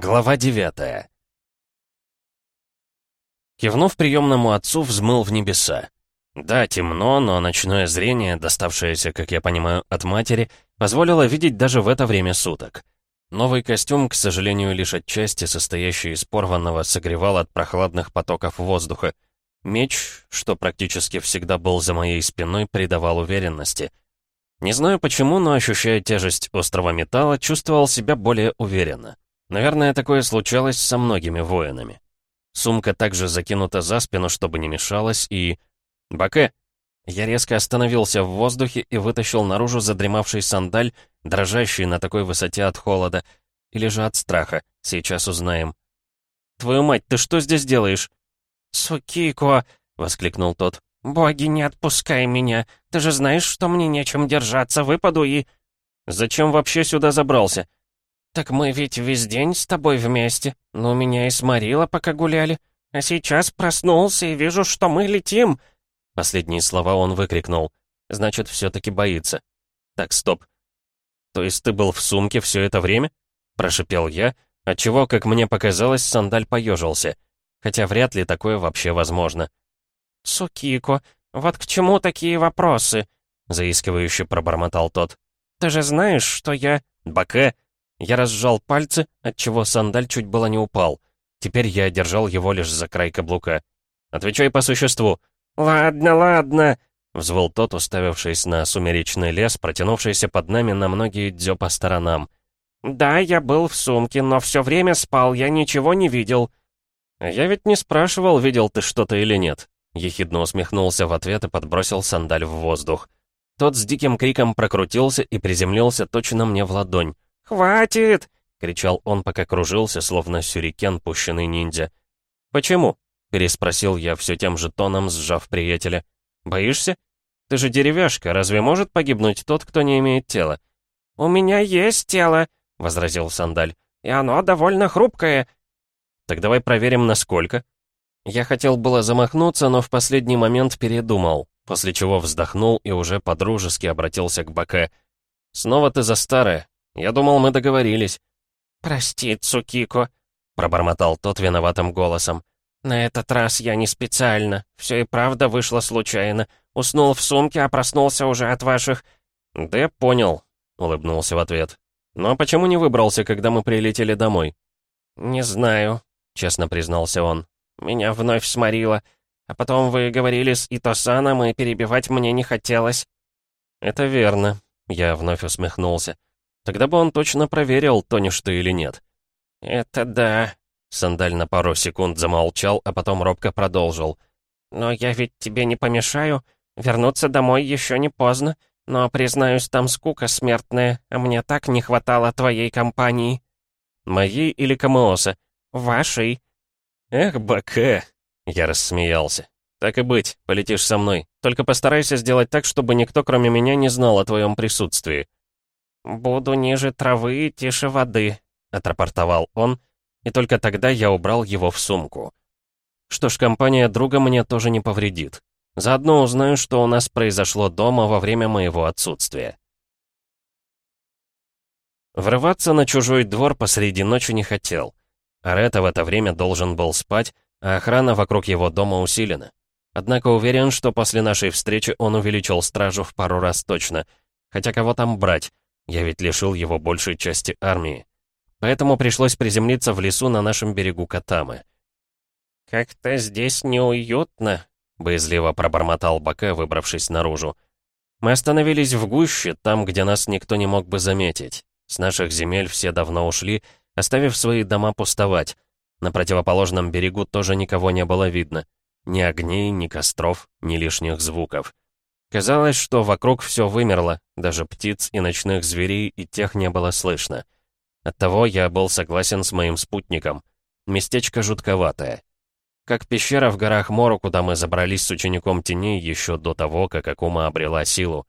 Глава девятая. Кивнув приемному отцу, взмыл в небеса. Да, темно, но ночное зрение, доставшееся, как я понимаю, от матери, позволило видеть даже в это время суток. Новый костюм, к сожалению, лишь отчасти состоящий из порванного, согревал от прохладных потоков воздуха. Меч, что практически всегда был за моей спиной, придавал уверенности. Не знаю почему, но ощущая тяжесть острого металла, чувствовал себя более уверенно. Наверное, такое случалось со многими воинами. Сумка также закинута за спину, чтобы не мешалась, и... «Баке!» Я резко остановился в воздухе и вытащил наружу задремавший сандаль, дрожащий на такой высоте от холода. Или же от страха. Сейчас узнаем. «Твою мать, ты что здесь делаешь?» «Сукико!» — воскликнул тот. «Боги, не отпускай меня! Ты же знаешь, что мне нечем держаться, выпаду и...» «Зачем вообще сюда забрался?» «Так мы ведь весь день с тобой вместе. Ну, меня и сморило, пока гуляли. А сейчас проснулся и вижу, что мы летим!» Последние слова он выкрикнул. «Значит, все-таки боится». «Так, стоп. То есть ты был в сумке все это время?» Прошипел я, отчего, как мне показалось, сандаль поежился. Хотя вряд ли такое вообще возможно. «Цукико, вот к чему такие вопросы?» Заискивающе пробормотал тот. «Ты же знаешь, что я...» «Баке!» Я разжал пальцы, отчего сандаль чуть было не упал. Теперь я держал его лишь за край каблука. «Отвечай по существу». «Ладно, ладно», — взвыл тот, уставившись на сумеречный лес, протянувшийся под нами на многие дзё по сторонам. «Да, я был в сумке, но все время спал, я ничего не видел». «Я ведь не спрашивал, видел ты что-то или нет». Ехидно усмехнулся в ответ и подбросил сандаль в воздух. Тот с диким криком прокрутился и приземлился точно мне в ладонь. «Хватит!» — кричал он, пока кружился, словно сюрикен, пущенный ниндзя. «Почему?» — переспросил я все тем же тоном, сжав приятеля. «Боишься? Ты же деревяшка, разве может погибнуть тот, кто не имеет тела?» «У меня есть тело», — возразил Сандаль, — «и оно довольно хрупкое». «Так давай проверим, насколько». Я хотел было замахнуться, но в последний момент передумал, после чего вздохнул и уже подружески обратился к Баке. «Снова ты за старое. Я думал, мы договорились». «Прости, Цукико», — пробормотал тот виноватым голосом. «На этот раз я не специально. Все и правда вышло случайно. Уснул в сумке, а проснулся уже от ваших...» «Да понял», — улыбнулся в ответ. «Ну а почему не выбрался, когда мы прилетели домой?» «Не знаю», — честно признался он. «Меня вновь сморило. А потом вы говорили с Итосаном, и перебивать мне не хотелось». «Это верно», — я вновь усмехнулся. Тогда бы он точно проверил, тонешь ты или нет. «Это да». Сандаль на пару секунд замолчал, а потом робко продолжил. «Но я ведь тебе не помешаю. Вернуться домой еще не поздно. Но, признаюсь, там скука смертная, а мне так не хватало твоей компании». «Моей или Камооса?» «Вашей». «Эх, Баке!» Я рассмеялся. «Так и быть, полетишь со мной. Только постарайся сделать так, чтобы никто, кроме меня, не знал о твоем присутствии». «Буду ниже травы тише воды», — отрапортовал он, и только тогда я убрал его в сумку. Что ж, компания друга мне тоже не повредит. Заодно узнаю, что у нас произошло дома во время моего отсутствия. Врываться на чужой двор посреди ночи не хотел. Арета в это время должен был спать, а охрана вокруг его дома усилена. Однако уверен, что после нашей встречи он увеличил стражу в пару раз точно. Хотя кого там брать? Я ведь лишил его большей части армии. Поэтому пришлось приземлиться в лесу на нашем берегу Катамы. «Как-то здесь неуютно», — боязливо пробормотал Баке, выбравшись наружу. Мы остановились в гуще, там, где нас никто не мог бы заметить. С наших земель все давно ушли, оставив свои дома пустовать. На противоположном берегу тоже никого не было видно. Ни огней, ни костров, ни лишних звуков. Казалось, что вокруг все вымерло, даже птиц и ночных зверей и тех не было слышно. Оттого я был согласен с моим спутником. Местечко жутковатое. Как пещера в горах Мору, куда мы забрались с учеником теней еще до того, как Акума обрела силу.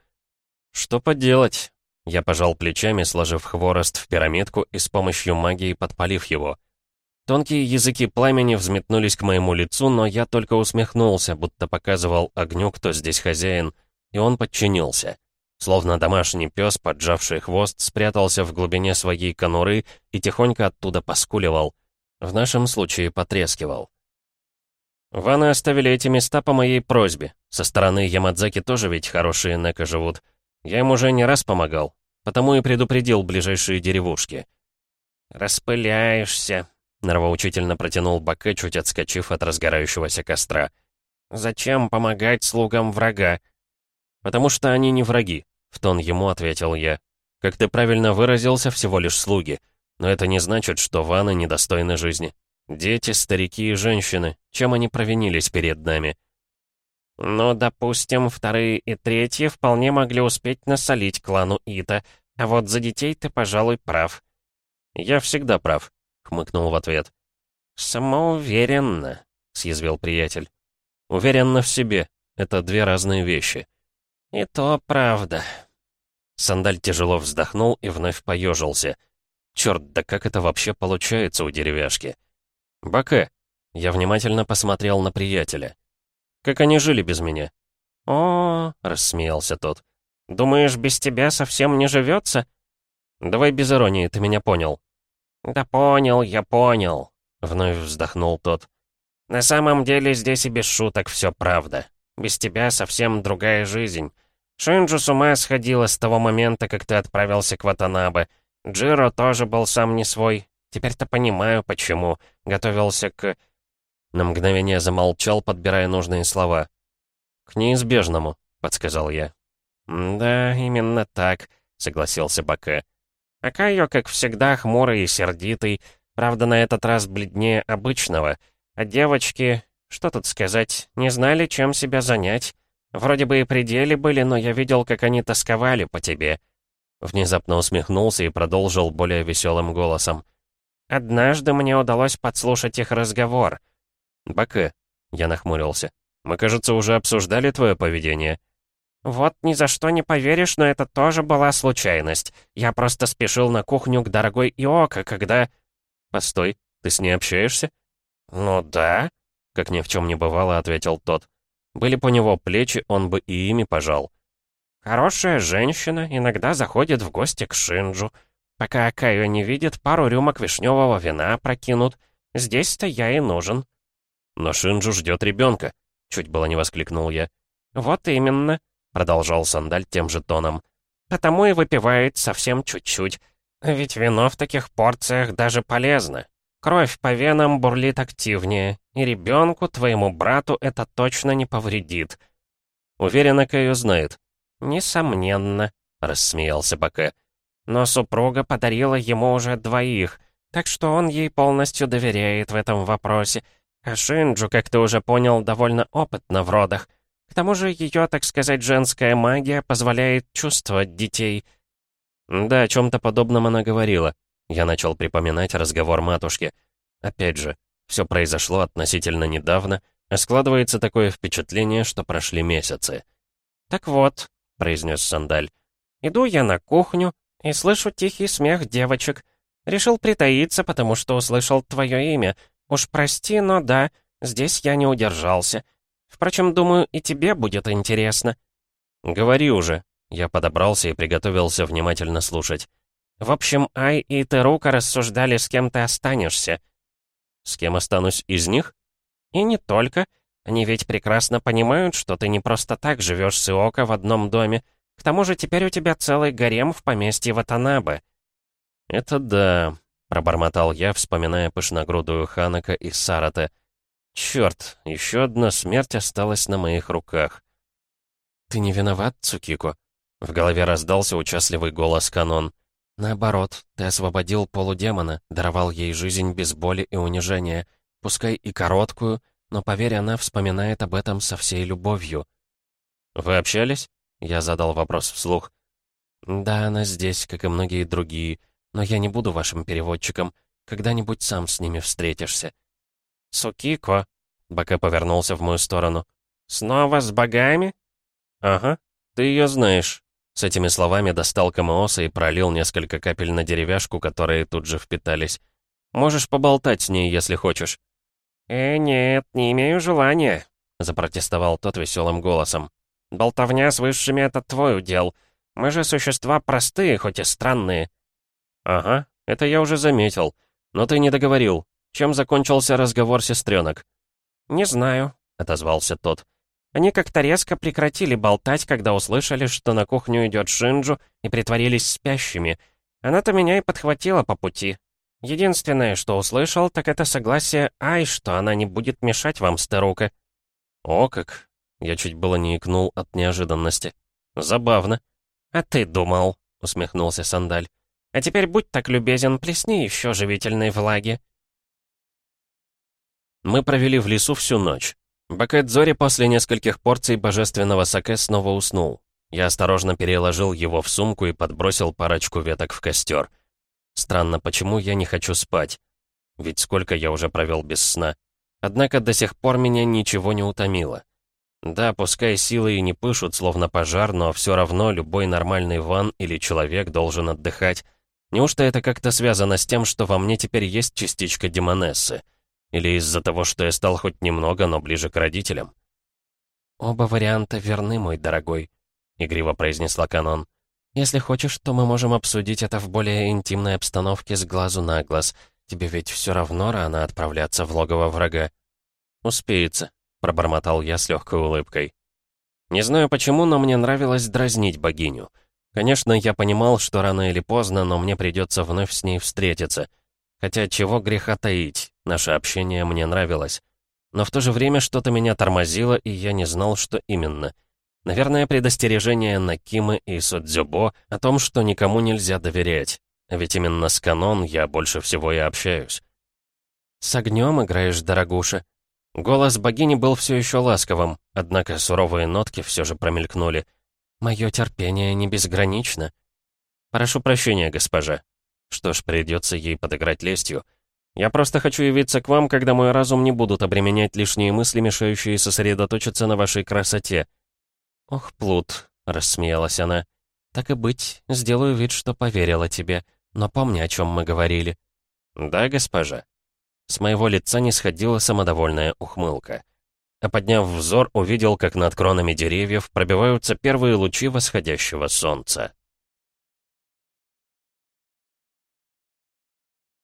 Что поделать? Я пожал плечами, сложив хворост в пирамидку и с помощью магии подпалив его. Тонкие языки пламени взметнулись к моему лицу, но я только усмехнулся, будто показывал огню, кто здесь хозяин — и он подчинился. Словно домашний пес, поджавший хвост, спрятался в глубине своей конуры и тихонько оттуда поскуливал. В нашем случае потрескивал. Ваны оставили эти места по моей просьбе. Со стороны Ямадзаки тоже ведь хорошие неко живут. Я им уже не раз помогал, потому и предупредил ближайшие деревушки. «Распыляешься», — нравоучительно протянул Баке, чуть отскочив от разгорающегося костра. «Зачем помогать слугам врага?» «Потому что они не враги», — в тон ему ответил я. «Как ты правильно выразился, всего лишь слуги. Но это не значит, что ваны недостойны жизни. Дети, старики и женщины, чем они провинились перед нами?» «Ну, допустим, вторые и третьи вполне могли успеть насолить клану Ита, а вот за детей ты, пожалуй, прав». «Я всегда прав», — хмыкнул в ответ. «Самоуверенно», — съязвил приятель. «Уверенно в себе. Это две разные вещи». «И то правда». Сандаль тяжело вздохнул и вновь поежился. «Черт, да как это вообще получается у деревяшки?» «Баке!» Я внимательно посмотрел на приятеля. «Как они жили без меня?» «О, — рассмеялся тот, — думаешь, без тебя совсем не живется?» «Давай без иронии, ты меня понял». «Да понял, я понял», — вновь вздохнул тот. «На самом деле здесь и без шуток все правда. Без тебя совсем другая жизнь. Шинджу с ума сходила с того момента, как ты отправился к Ватанабе. Джиро тоже был сам не свой, Теперь-то понимаю, почему. Готовился к... На мгновение замолчал, подбирая нужные слова. «К неизбежному», — подсказал я. «Да, именно так», — согласился Баке. А Кайо, как всегда, хмурый и сердитый, правда, на этот раз бледнее обычного. А девочки, что тут сказать, не знали, чем себя занять. Вроде бы и пределе были, но я видел, как они тосковали по тебе». Внезапно усмехнулся и продолжил более веселым голосом. Однажды мне удалось подслушать их разговор. «Баке», — я нахмурился, — «мы, кажется, уже обсуждали твое поведение». «Вот ни за что не поверишь, но это тоже была случайность. Я просто спешил на кухню к дорогой Иока, когда...» «Постой, ты с ней общаешься?» «Ну да», — как ни в чем не бывало, ответил тот. Были бы у него плечи, он бы и ими пожал. «Хорошая женщина иногда заходит в гости к Шинджу. Пока Акаю не видит, пару рюмок вишневого вина прокинут. Здесь-то я и нужен». «Но Шинджу ждет ребенка», — чуть было не воскликнул я. «Вот именно», — продолжал Сандаль тем же тоном. «Потому и выпивает совсем чуть-чуть. Ведь вино в таких порциях даже полезно. Кровь по венам бурлит активнее, и ребенку, твоему брату, это точно не повредит». «Уверен, Акаю знает». «Несомненно», — рассмеялся Баке. Но супруга подарила ему уже двоих, так что он ей полностью доверяет в этом вопросе. А Шинджу, как ты уже понял, довольно опытна в родах. К тому же ее, так сказать, женская магия позволяет чувствовать детей. Да, о чем-то подобном она говорила. Я начал припоминать разговор матушки. Опять же, все произошло относительно недавно, а складывается такое впечатление, что прошли месяцы. «Так вот», — произнес Сандаль, — «иду я на кухню, и слышу тихий смех девочек. Решил притаиться, потому что услышал твое имя. Уж прости, но да, здесь я не удержался. Впрочем, думаю, и тебе будет интересно». «Говори уже». Я подобрался и приготовился внимательно слушать. «В общем, Ай и Терука рассуждали, с кем ты останешься». «С кем останусь из них?» «И не только. Они ведь прекрасно понимают, что ты не просто так живешь с Иока в одном доме. К тому же теперь у тебя целый гарем в поместье Ватанабе». «Это да», — пробормотал я, вспоминая пышногрудую Ханака и Сарата. «Чёрт, еще одна смерть осталась на моих руках». «Ты не виноват, Цукико?» В голове раздался участливый голос Канон. «Наоборот, ты освободил полудемона, даровал ей жизнь без боли и унижения, пускай и короткую, но, поверь, она вспоминает об этом со всей любовью». «Вы общались?» Я задал вопрос вслух. «Да, она здесь, как и многие другие, но я не буду вашим переводчиком. Когда-нибудь сам с ними встретишься». «Сукико», — Бака повернулся в мою сторону. «Снова с богами?» «Ага, ты ее знаешь». С этими словами достал Камооса и пролил несколько капель на деревяшку, которые тут же впитались. «Можешь поболтать с ней, если хочешь». «Э, нет, не имею желания», — запротестовал тот веселым голосом. Болтовня с высшими — это твой удел. Мы же существа простые, хоть и странные». «Ага, это я уже заметил. Но ты не договорил. Чем закончился разговор сестренок?» «Не знаю», — отозвался тот. Они как-то резко прекратили болтать, когда услышали, что на кухню идет Шинджу, и притворились спящими. Она-то меня и подхватила по пути. Единственное, что услышал, так это согласие Ай, что она не будет мешать вам, старука. О как! Я чуть было не икнул от неожиданности. Забавно. А ты думал, усмехнулся Сандаль. А теперь будь так любезен, плесни еще живительной влаги. Мы провели в лесу всю ночь. Бакэдзори после нескольких порций божественного саке снова уснул. Я осторожно переложил его в сумку и подбросил парочку веток в костер. Странно, почему я не хочу спать? Ведь сколько я уже провел без сна. Однако до сих пор меня ничего не утомило. Да, пускай силы и не пышут, словно пожар, но все равно любой нормальный ван или человек должен отдыхать. Неужто это как-то связано с тем, что во мне теперь есть частичка демонессы? Или из-за того, что я стал хоть немного, но ближе к родителям? «Оба варианта верны, мой дорогой», — игриво произнесла Канон. «Если хочешь, то мы можем обсудить это в более интимной обстановке с глазу на глаз. Тебе ведь все равно рано отправляться в логово врага». «Успеется», — пробормотал я с легкой улыбкой. Не знаю почему, но мне нравилось дразнить богиню. Конечно, я понимал, что рано или поздно, но мне придется вновь с ней встретиться. Хотя чего греха таить, наше общение мне нравилось. Но в то же время что-то меня тормозило, и я не знал, что именно. Наверное, предостережение Накимы и Судзюбо о том, что никому нельзя доверять. Ведь именно с Канон я больше всего и общаюсь. «С огнем играешь, дорогуша?» Голос богини был все еще ласковым, однако суровые нотки все же промелькнули. «Мое терпение не безгранично». «Прошу прощения, госпожа», что ж, придется ей подыграть лестью. Я просто хочу явиться к вам, когда мой разум не будут обременять лишние мысли, мешающие сосредоточиться на вашей красоте». «Ох, Плут», — рассмеялась она, — «так и быть, сделаю вид, что поверила тебе, но помни, о чем мы говорили». «Да, госпожа». С моего лица не сходила самодовольная ухмылка. А подняв взор, увидел, как над кронами деревьев пробиваются первые лучи восходящего солнца.